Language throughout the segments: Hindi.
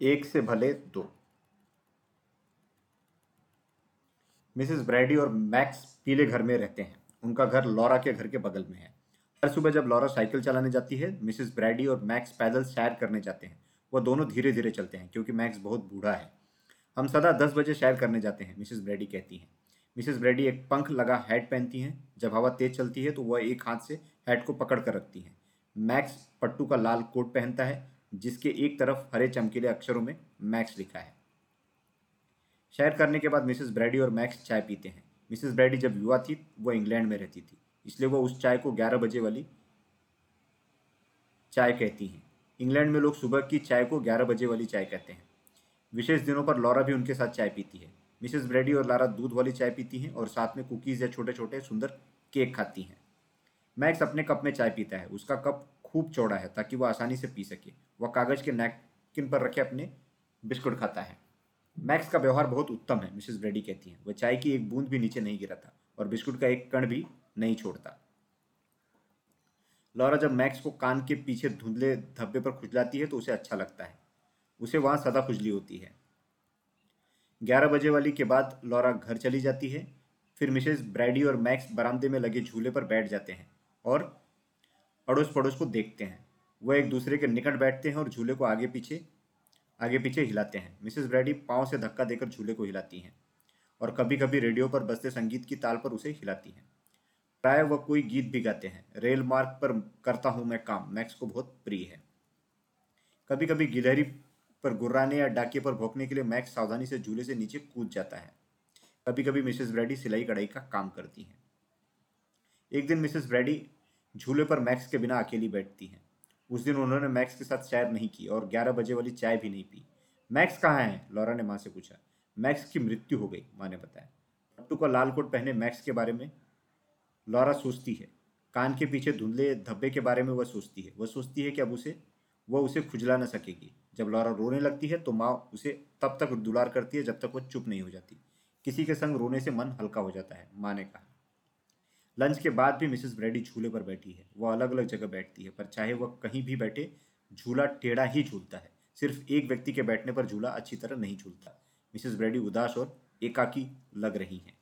एक से भले दो। मिसेस ब्रैडी और मैक्स पीले घर में रहते हैं। उनका घर लॉरा के घर के बगल में है। हर सुबह जब लॉरा साइकिल चलाने जाती है, मिसेस ब्रैडी और मैक्स पैदल सैर करने जाते हैं। वह दोनों धीरे धीरे चलते हैं, क्योंकि मैक्स बहुत बूढ़ा है। हम सदा दस बजे सैर करने जाते हैं, मिसेस ब्रैडी कहती हैं। मिसेस ब्रैडी एक पंख लगा हैट पहनती हैं। जब हवा तेज चलती है तो वह एक हाथ से हैट को पकड़ कर रखती हैं। मैक्स पट्टू का लाल कोट पहनता है जिसके एक तरफ़ हरे चमकीले अक्षरों में मैक्स लिखा है। सैर करने के बाद मिसेस ब्रैडी और मैक्स चाय पीते हैं। मिसेस ब्रैडी जब युवा थी वह इंग्लैंड में रहती थी, इसलिए वो उस चाय को ग्यारह बजे वाली चाय कहती हैं। इंग्लैंड में लोग सुबह की चाय को ग्यारह बजे वाली चाय कहते हैं। विशेष दिनों पर लॉरा भी उनके साथ चाय पीती है। मिसेस ब्रेडी और लारा दूध वाली चाय पीती हैं और साथ में कुकीज़ या छोटे छोटे सुंदर केक खाती हैं। मैक्स अपने कप में चाय पीता है, उसका कप खूब चौड़ा है ताकि वह आसानी से पी सके। वह कागज़ के नैपकिन पर रखे अपने बिस्कुट खाता है। मैक्स का व्यवहार बहुत उत्तम है, मिसेस ब्रेडी कहती हैं। वह चाय की एक बूंद भी नीचे नहीं गिराता और बिस्कुट का एक कण भी नहीं छोड़ता। लॉरा जब मैक्स को कान के पीछे धुंधले धब्बे पर खुजलाती है तो उसे अच्छा लगता है। उसे वहाँ सदा खुजली होती है। ग्यारह बजे वाली के बाद लॉरा घर चली जाती है। फिर मिसेस ब्रैडी और मैक्स बरामदे में लगे झूले पर बैठ जाते हैं और अड़ोस पड़ोस को देखते हैं। वह एक दूसरे के निकट बैठते हैं और झूले को आगे पीछे आगे पीछे हिलाते हैं। मिसेस ब्रैडी पाँव से धक्का देकर झूले को हिलाती हैं और कभी कभी रेडियो पर बजते संगीत की ताल पर उसे हिलाती हैं। प्राय वह कोई गीत भी गाते हैं। रेल मार्ग पर करता हूँ मैं काम। मैक्स को बहुत प्रिय है। कभी कभी गिलहरी पर गुर्राने या डाके पर भोंकने के लिए मैक्स सावधानी से झूले से नीचे कूद जाता है। कभी कभी मिसेस ब्रैडी सिलाई कढ़ाई का काम करती हैं। एक दिन मिसेस ब्रैडी झूले पर मैक्स के बिना अकेली बैठती हैं। उस दिन उन्होंने मैक्स के साथ सैर नहीं की और 11 बजे वाली चाय भी नहीं पी। मैक्स कहाँ है? लॉरा ने माँ से पूछा। मैक्स की मृत्यु हो गई, माँ ने बताया। पट्टू का लाल कोट पहने मैक्स के बारे में लॉरा सोचती है। कान के पीछे धुंधले धब्बे के बारे में वह सोचती है। वह सोचती है कि अब उसे, वह उसे खुजला न सकेगी। जब लॉरा रोने लगती है तो माँ उसे तब तक दुलार करती है जब तक वह चुप नहीं हो जाती। किसी के संग रोने से मन हल्का हो जाता है, माँ ने कहा। लंच के बाद भी मिसेस ब्रेडी झूले पर बैठी है। वह अलग अलग जगह बैठती है, पर चाहे वह कहीं भी बैठे, झूला टेढ़ा ही झूलता है। सिर्फ़ एक व्यक्ति के बैठने पर झूला अच्छी तरह नहीं झूलता। मिसेस ब्रेडी उदास और एकाकी लग रही हैं।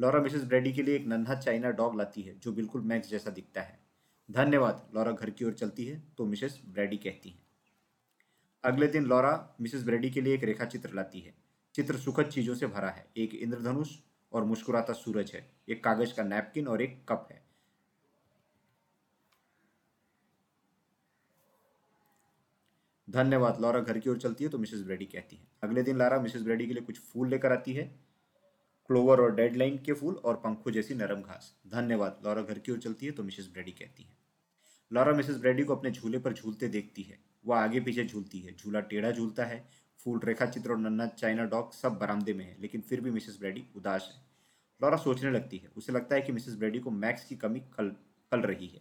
लॉरा मिसेस ब्रेडी के लिए एक नन्हा चाइना डॉग लाती है, जो बिल्कुल मैक्स जैसा दिखता है। धन्यवाद, लॉरा घर की ओर चलती है तो मिसेस ब्रेडी कहती हैं। अगले दिन लॉरा मिसेस ब्रेडी के लिए एक रेखा चित्र लाती है। चित्र सुखद चीज़ों से भरा है। एक इंद्रधनुष और मुस्कुराता सूरज है। एक कागज़ का नैपकिन और एक कप है। धन्यवाद, लॉरा घर की ओर चलती है तो मिसेस ब्रेडी कहती है। अगले दिन लारा मिसेस ब्रेडी के लिए कुछ फूल लेकर आती है। क्लोवर और डेडलाइन के फूल और पंखों जैसी नरम घास। धन्यवाद, लॉरा घर की ओर चलती है तो मिसेस ब्रेडी कहती है। लॉरा मिसेस ब्रेडी को अपने झूले पर झूलते देखती है। वह आगे पीछे झूलती है। झूला टेढ़ा झूलता है फूल, रेखा, चित्र और नन्ना चाइना डॉग सब बरामदे में है, लेकिन फिर भी मिसेस ब्रेडी उदास है। लॉरा सोचने लगती है, उसे लगता है कि मिसेस ब्रेडी को मैक्स की कमी कल कल रही है।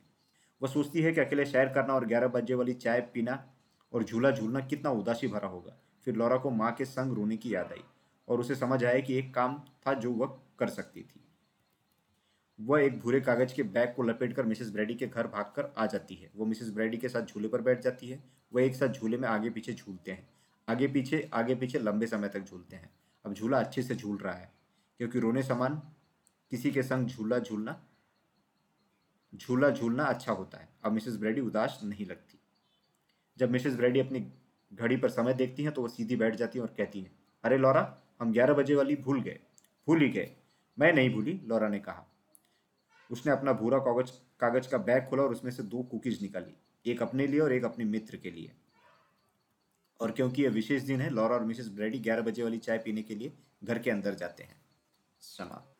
वह सोचती है कि अकेले सैर करना और ग्यारह बजे वाली चाय पीना और झूला झूलना कितना उदासी भरा होगा। फिर लॉरा को माँ के संग रोने की याद आई और उसे समझ आया कि एक काम था जो वह कर सकती थी। वह एक भूरे कागज़ के बैग को लपेटकर मिसेस ब्रेडी के घर भागकर आ जाती है। वो मिसेस ब्रेडी के साथ झूले पर बैठ जाती है। वह एक साथ झूले में आगे पीछे झूलते हैं। आगे पीछे आगे पीछे लंबे समय तक झूलते हैं। अब झूला अच्छे से झूल रहा है, क्योंकि रोने समान किसी के संग झूला झूलना झूला झूलना अच्छा होता है। अब मिसेस ब्रेडी उदास नहीं लगती। जब मिसेस ब्रेडी अपनी घड़ी पर समय देखती हैं तो वह सीधी बैठ जाती हैं और कहती हैं, अरे लौरा, हम ग्यारह बजे वाली भूल गए, भूल ही गए। मैं नहीं भूली, लॉरा ने कहा। उसने अपना भूरा कागज़ कागज़ का बैग खोला और उसमें से दो कुकीज निकाली, एक अपने लिए और एक अपने मित्र के लिए। और क्योंकि ये विशेष दिन है लॉरा और मिसेस ब्रेडी ग्यारह बजे वाली चाय पीने के लिए घर के अंदर जाते हैं। समाप्त।